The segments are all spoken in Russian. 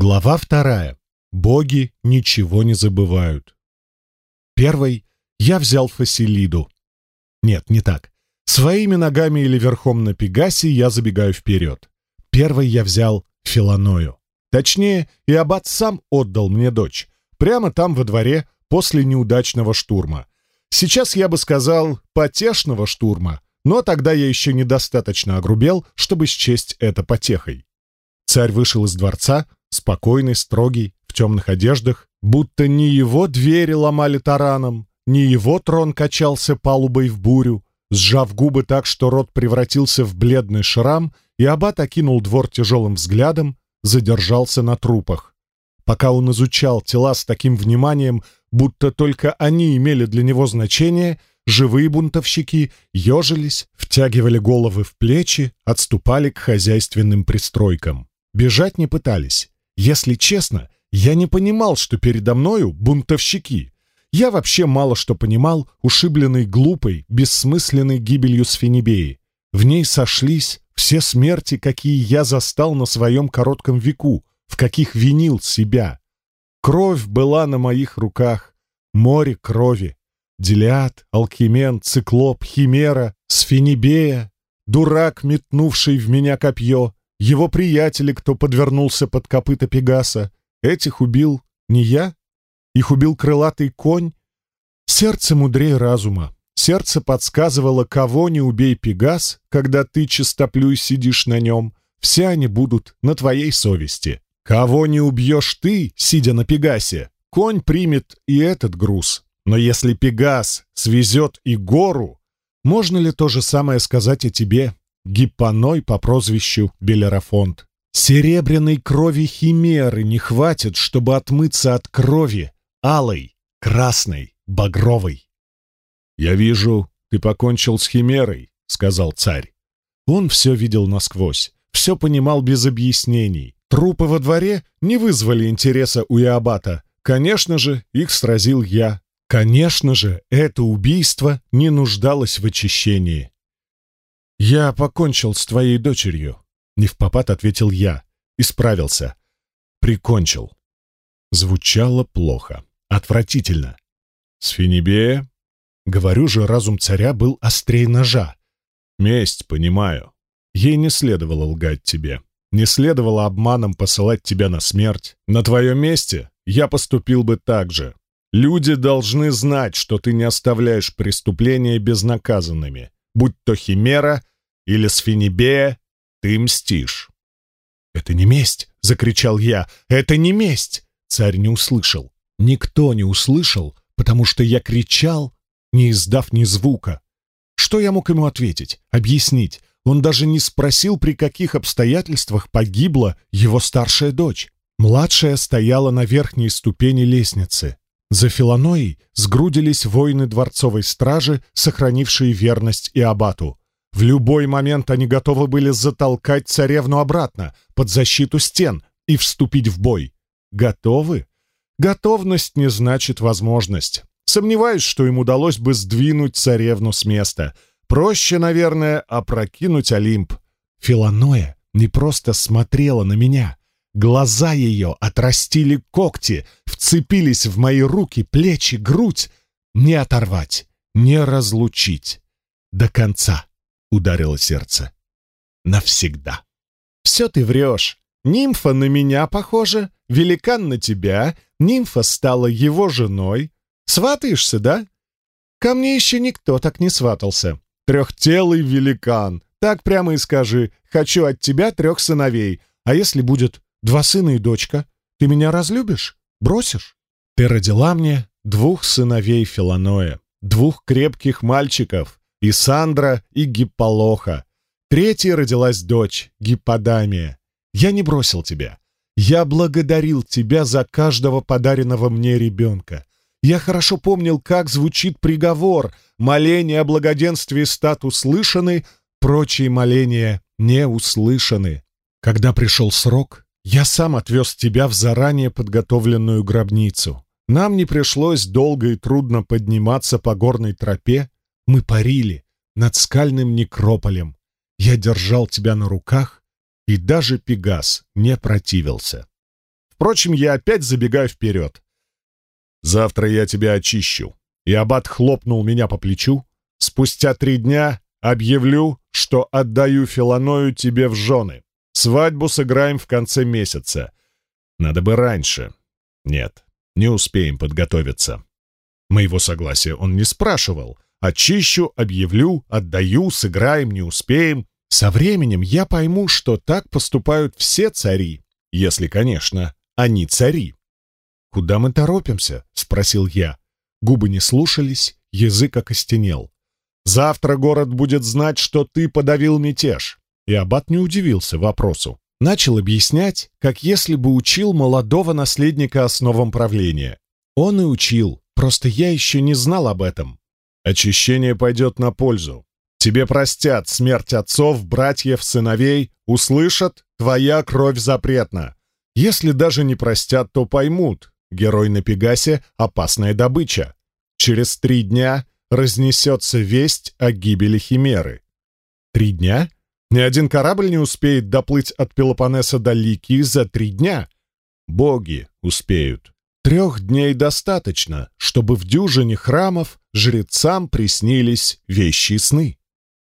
Глава вторая. Боги ничего не забывают. Первый я взял Фасилиду. Нет, не так. Своими ногами или верхом на Пегасе я забегаю вперед. Первый я взял Филаною. Точнее, и аббат сам отдал мне дочь. Прямо там во дворе после неудачного штурма. Сейчас я бы сказал потешного штурма, но тогда я еще недостаточно огрубел, чтобы счесть это потехой. Царь вышел из дворца, спокойный, строгий, в темных одеждах, будто не его двери ломали тараном, не его трон качался палубой в бурю, сжав губы так, что рот превратился в бледный шрам, и аббат окинул двор тяжелым взглядом, задержался на трупах. Пока он изучал тела с таким вниманием, будто только они имели для него значение, живые бунтовщики ежились, втягивали головы в плечи, отступали к хозяйственным пристройкам. Бежать не пытались. Если честно, я не понимал, что передо мною бунтовщики. Я вообще мало что понимал, ушибленный глупой, бессмысленной гибелью Сфинибеи. В ней сошлись все смерти, какие я застал на своем коротком веку, в каких винил себя. Кровь была на моих руках, море крови. Делиад, Алкимен, Циклоп, Химера, Сфинибея, дурак, метнувший в меня копье, его приятели, кто подвернулся под копыта Пегаса. Этих убил не я, их убил крылатый конь. Сердце мудрее разума. Сердце подсказывало, кого не убей Пегас, когда ты чистоплюй сидишь на нем, все они будут на твоей совести. Кого не убьешь ты, сидя на Пегасе, конь примет и этот груз. Но если Пегас свезет и гору, можно ли то же самое сказать о тебе, гиппаной по прозвищу Белерафонт. Серебряной крови химеры не хватит, чтобы отмыться от крови алой, красной, багровой. «Я вижу, ты покончил с химерой», — сказал царь. Он все видел насквозь, все понимал без объяснений. Трупы во дворе не вызвали интереса у Иабата. Конечно же, их сразил я. Конечно же, это убийство не нуждалось в очищении. «Я покончил с твоей дочерью», — не в попад ответил я. Исправился. «Прикончил». Звучало плохо. Отвратительно. «Сфинибея?» Говорю же, разум царя был острее ножа. «Месть, понимаю. Ей не следовало лгать тебе. Не следовало обманом посылать тебя на смерть. На твоем месте я поступил бы так же. Люди должны знать, что ты не оставляешь преступления безнаказанными будь то Химера или Сфинибея, ты мстишь. «Это не месть!» — закричал я. «Это не месть!» Царь не услышал. Никто не услышал, потому что я кричал, не издав ни звука. Что я мог ему ответить, объяснить? Он даже не спросил, при каких обстоятельствах погибла его старшая дочь. Младшая стояла на верхней ступени лестницы. За Филаноей сгрудились воины дворцовой стражи, сохранившие верность и абату. В любой момент они готовы были затолкать царевну обратно, под защиту стен, и вступить в бой. Готовы? Готовность не значит возможность. Сомневаюсь, что им удалось бы сдвинуть царевну с места. Проще, наверное, опрокинуть Олимп. Филаноя не просто смотрела на меня. Глаза ее отрастили когти, вцепились в мои руки, плечи, грудь. Не оторвать, не разлучить. До конца ударило сердце. Навсегда. Все ты врешь. Нимфа на меня похожа, великан на тебя, нимфа стала его женой. Сватаешься, да? Ко мне еще никто так не сватался. Трехтелый великан. Так прямо и скажи. Хочу от тебя трех сыновей. А если будет Два сына и дочка. Ты меня разлюбишь? Бросишь? Ты родила мне двух сыновей Филаноя, двух крепких мальчиков, Исандра и Гипполоха. Третьей родилась дочь, Гипподамия. Я не бросил тебя. Я благодарил тебя за каждого подаренного мне ребенка. Я хорошо помнил, как звучит приговор. Моления о благоденствии стат услышаны, прочие моления не услышаны. Когда пришел срок, я сам отвез тебя в заранее подготовленную гробницу. Нам не пришлось долго и трудно подниматься по горной тропе. Мы парили над скальным некрополем. Я держал тебя на руках, и даже Пегас не противился. Впрочем, я опять забегаю вперед. «Завтра я тебя очищу». И аббат хлопнул меня по плечу. «Спустя три дня объявлю, что отдаю Филаною тебе в жены. Свадьбу сыграем в конце месяца. Надо бы раньше. Нет, не успеем подготовиться». Моего согласия он не спрашивал. «Очищу, объявлю, отдаю, сыграем, не успеем». Со временем я пойму, что так поступают все цари, если, конечно, они цари. «Куда мы торопимся?» — спросил я. Губы не слушались, язык окостенел. «Завтра город будет знать, что ты подавил мятеж». И аббат не удивился вопросу. Начал объяснять, как если бы учил молодого наследника основам правления. Он и учил, просто я еще не знал об этом. Очищение пойдет на пользу. Тебе простят смерть отцов, братьев, сыновей, услышат, твоя кровь запретна. Если даже не простят, то поймут, герой на Пегасе — опасная добыча. Через три дня разнесется весть о гибели Химеры. Три дня? Ни один корабль не успеет доплыть от Пелопоннеса до Лики за три дня. Боги успеют. Трех дней достаточно, чтобы в дюжине храмов жрецам приснились вещи и сны.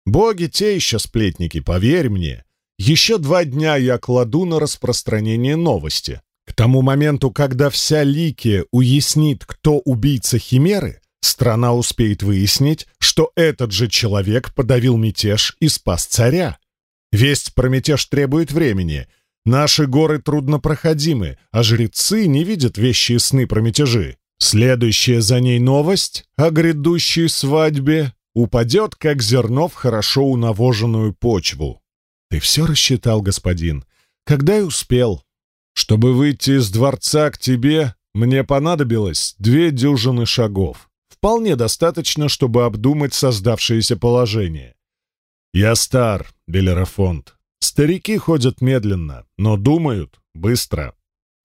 Боги те еще сплетники, поверь мне. Еще два дня я кладу на распространение новости. К тому моменту, когда вся Ликия уяснит, кто убийца Химеры, страна успеет выяснить, что этот же человек подавил мятеж и спас царя. Весть про мятеж требует времени. Наши горы труднопроходимы, а жрецы не видят вещи и сны про мятежи. Следующая за ней новость о грядущей свадьбе упадет, как зерно в хорошо унавоженную почву. Ты все рассчитал, господин. Когда и успел. Чтобы выйти из дворца к тебе, мне понадобилось две дюжины шагов. Вполне достаточно, чтобы обдумать создавшееся положение. Я стар, Белерафонт. Старики ходят медленно, но думают быстро.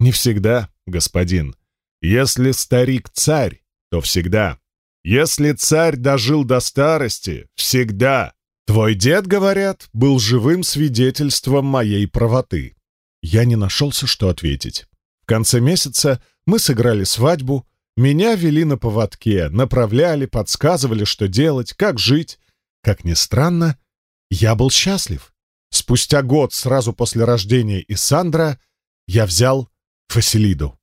Не всегда, господин. Если старик царь, то всегда. Если царь дожил до старости, всегда. Твой дед, говорят, был живым свидетельством моей правоты. Я не нашелся, что ответить. В конце месяца мы сыграли свадьбу, меня вели на поводке, направляли, подсказывали, что делать, как жить. Как ни странно, я был счастлив. Спустя год, сразу после рождения Исандра, я взял Фасилиду.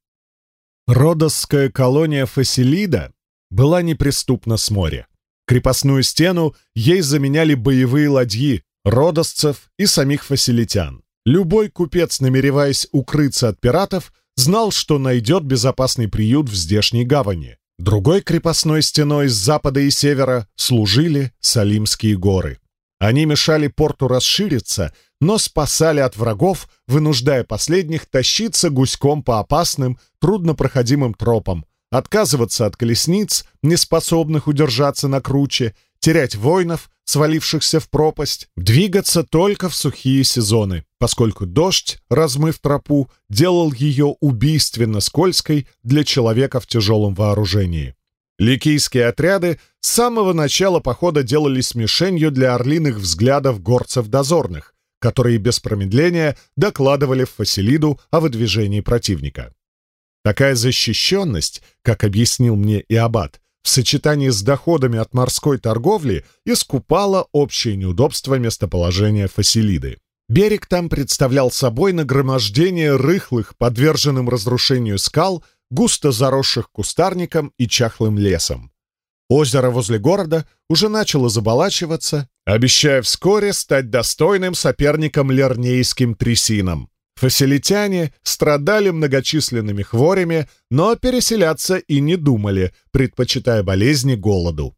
Родосская колония Фасилида была неприступна с моря. Крепостную стену ей заменяли боевые ладьи, родосцев и самих фасилитян. Любой купец, намереваясь укрыться от пиратов, знал, что найдет безопасный приют в здешней гавани. Другой крепостной стеной с запада и севера служили Салимские горы. Они мешали порту расшириться, но спасали от врагов, вынуждая последних тащиться гуськом по опасным, труднопроходимым тропам, отказываться от колесниц, не способных удержаться на круче, терять воинов, свалившихся в пропасть, двигаться только в сухие сезоны, поскольку дождь, размыв тропу, делал ее убийственно скользкой для человека в тяжелом вооружении. Ликийские отряды с самого начала похода делались мишенью для орлиных взглядов горцев-дозорных, которые без промедления докладывали в Фасилиду о выдвижении противника. Такая защищенность, как объяснил мне и Аббат, в сочетании с доходами от морской торговли искупала общее неудобство местоположения Фасилиды. Берег там представлял собой нагромождение рыхлых, подверженным разрушению скал, густо заросших кустарником и чахлым лесом. Озеро возле города уже начало заболачиваться, обещая вскоре стать достойным соперником лернейским трясинам. Фасилитяне страдали многочисленными хворями, но переселяться и не думали, предпочитая болезни голоду.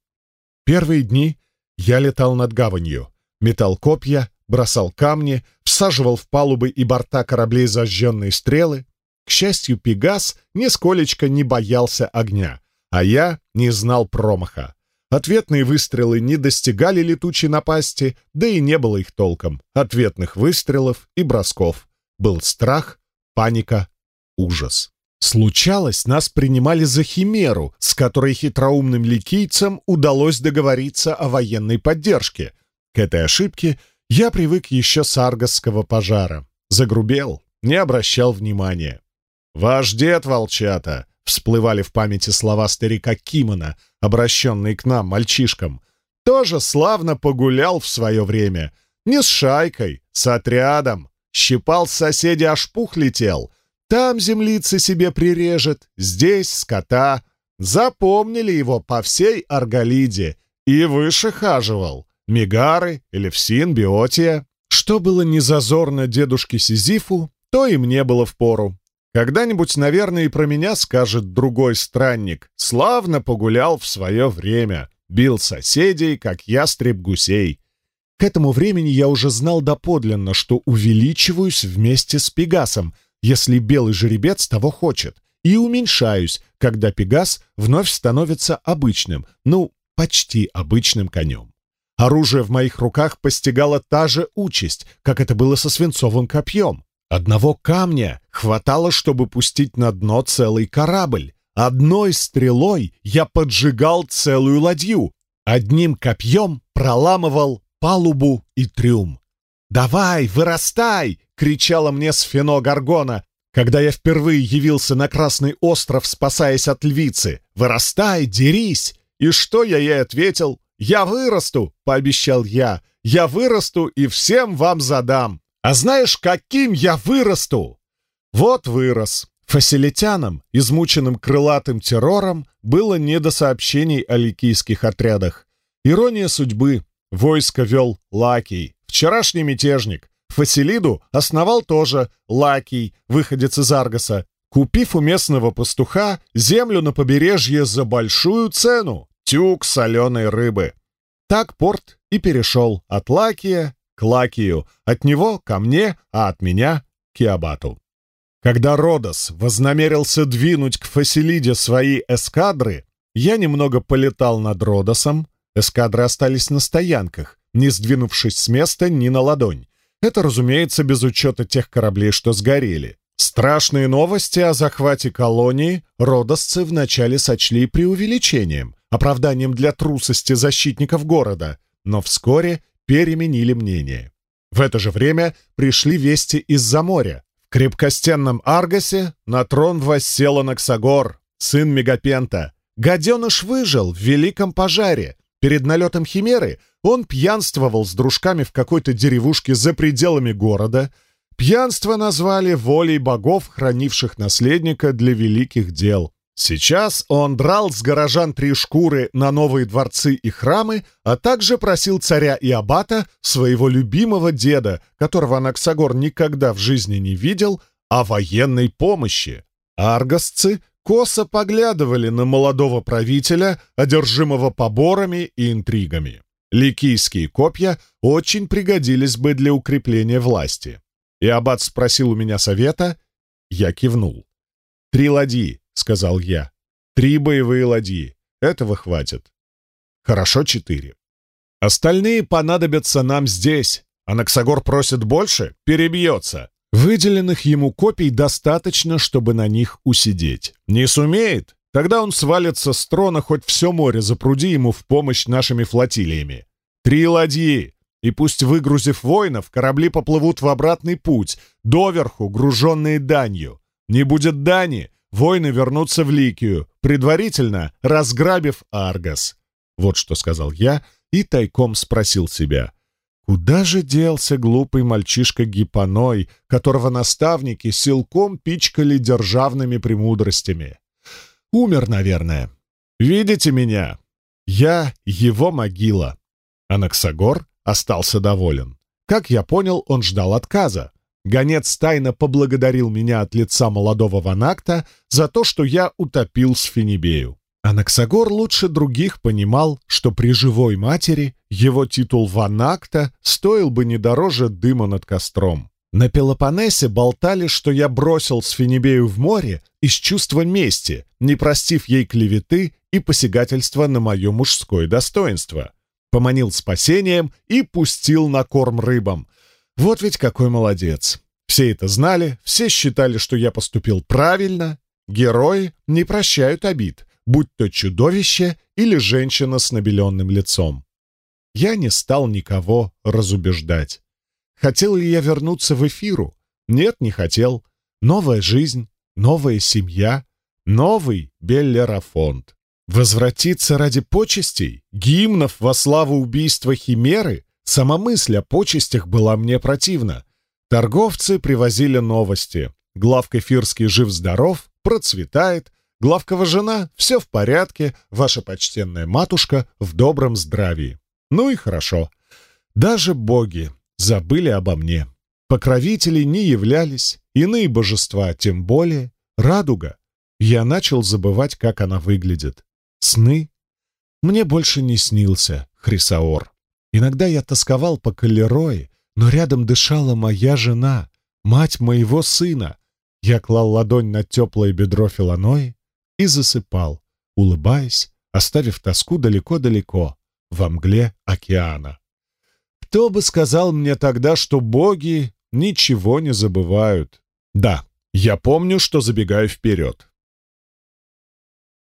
Первые дни я летал над гаванью, метал копья, бросал камни, всаживал в палубы и борта кораблей зажженные стрелы. К счастью, Пегас нисколечко не боялся огня, а я не знал промаха. Ответные выстрелы не достигали летучей напасти, да и не было их толком. Ответных выстрелов и бросков. Был страх, паника, ужас. Случалось, нас принимали за химеру, с которой хитроумным ликийцам удалось договориться о военной поддержке. К этой ошибке я привык еще с аргосского пожара. Загрубел, не обращал внимания. Ваш дед, волчата, всплывали в памяти слова старика Кимона, обращенные к нам, мальчишкам, тоже славно погулял в свое время. Не с шайкой, с отрядом. Щипал соседи, аж пух летел. Там землицы себе прирежет, здесь скота. Запомнили его по всей Арголиде. И выше хаживал. Мигары, Элевсин, Биотия. Что было незазорно дедушке Сизифу, то и мне было впору. Когда-нибудь, наверное, и про меня скажет другой странник. Славно погулял в свое время. Бил соседей, как ястреб гусей. К этому времени я уже знал доподлинно, что увеличиваюсь вместе с Пегасом, если белый жеребец того хочет, и уменьшаюсь, когда Пегас вновь становится обычным, ну, почти обычным конем. Оружие в моих руках постигало та же участь, как это было со свинцовым копьем. Одного камня хватало, чтобы пустить на дно целый корабль. Одной стрелой я поджигал целую ладью, одним копьем проламывал палубу и трюм. «Давай, вырастай!» — кричала мне Сфино Гаргона, когда я впервые явился на Красный остров, спасаясь от львицы. «Вырастай, дерись!» И что я ей ответил? «Я вырасту!» — пообещал я. «Я вырасту и всем вам задам!» А знаешь, каким я вырасту? Вот вырос. Фасилитянам, измученным крылатым террором, было не до сообщений о ликийских отрядах. Ирония судьбы. Войско вел Лакий, вчерашний мятежник. Фасилиду основал тоже Лакий, выходец из Аргоса, купив у местного пастуха землю на побережье за большую цену — тюк соленой рыбы. Так порт и перешел от Лакия к Лакию, от него ко мне, а от меня к Киабату. Когда Родос вознамерился двинуть к Фасилиде свои эскадры, я немного полетал над Родосом, эскадры остались на стоянках, не сдвинувшись с места ни на ладонь. Это, разумеется, без учета тех кораблей, что сгорели. Страшные новости о захвате колонии родосцы вначале сочли преувеличением, оправданием для трусости защитников города, но вскоре переменили мнение. В это же время пришли вести из-за моря. В крепкостенном Аргосе на трон воссел Анаксагор, сын Мегапента. Гаденыш выжил в великом пожаре. Перед налетом Химеры он пьянствовал с дружками в какой-то деревушке за пределами города. Пьянство назвали волей богов, хранивших наследника для великих дел. Сейчас он драл с горожан три шкуры на новые дворцы и храмы, а также просил царя и аббата, своего любимого деда, которого Анаксагор никогда в жизни не видел, о военной помощи. Аргосцы косо поглядывали на молодого правителя, одержимого поборами и интригами. Ликийские копья очень пригодились бы для укрепления власти. И аббат спросил у меня совета, я кивнул. «Три ладьи», — сказал я. «Три боевые ладьи. Этого хватит». «Хорошо, четыре. Остальные понадобятся нам здесь. Анаксагор просит больше, перебьется. Выделенных ему копий достаточно, чтобы на них усидеть. Не сумеет? Тогда он свалится с трона, хоть все море запруди ему в помощь нашими флотилиями. Три ладьи, и пусть, выгрузив воинов, корабли поплывут в обратный путь, доверху, груженные данью. Не будет дани, воины вернутся в Ликию, предварительно разграбив Аргас. Вот что сказал я и тайком спросил себя — Куда же делся глупый мальчишка Гипоной, которого наставники силком пичкали державными премудростями? Умер, наверное. Видите меня? Я его могила. Анаксагор остался доволен. Как я понял, он ждал отказа. Гонец тайно поблагодарил меня от лица молодого Ванакта за то, что я утопил Сфинибею. Анаксагор лучше других понимал, что при живой матери его титул Ванакта стоил бы не дороже дыма над костром. На Пелопоннесе болтали, что я бросил Сфинибею в море из чувства мести, не простив ей клеветы и посягательства на мое мужское достоинство. Поманил спасением и пустил на корм рыбам. Вот ведь какой молодец. Все это знали, все считали, что я поступил правильно. Герои не прощают обид будь то чудовище или женщина с набеленным лицом. Я не стал никого разубеждать. Хотел ли я вернуться в эфиру? Нет, не хотел. Новая жизнь, новая семья, новый Беллерафонд. Возвратиться ради почестей, гимнов во славу убийства Химеры? Сама мысль о почестях была мне противна. Торговцы привозили новости. Главка Фирский жив-здоров, процветает. Главкова жена, все в порядке, ваша почтенная матушка в добром здравии. Ну и хорошо. Даже боги забыли обо мне. Покровители не являлись, иные божества тем более. Радуга. Я начал забывать, как она выглядит. Сны? Мне больше не снился Хрисаор. Иногда я тосковал по Калерое, но рядом дышала моя жена, мать моего сына. Я клал ладонь на теплое бедро Филанои и засыпал, улыбаясь, оставив тоску далеко-далеко, во мгле океана. Кто бы сказал мне тогда, что боги ничего не забывают? Да, я помню, что забегаю вперед.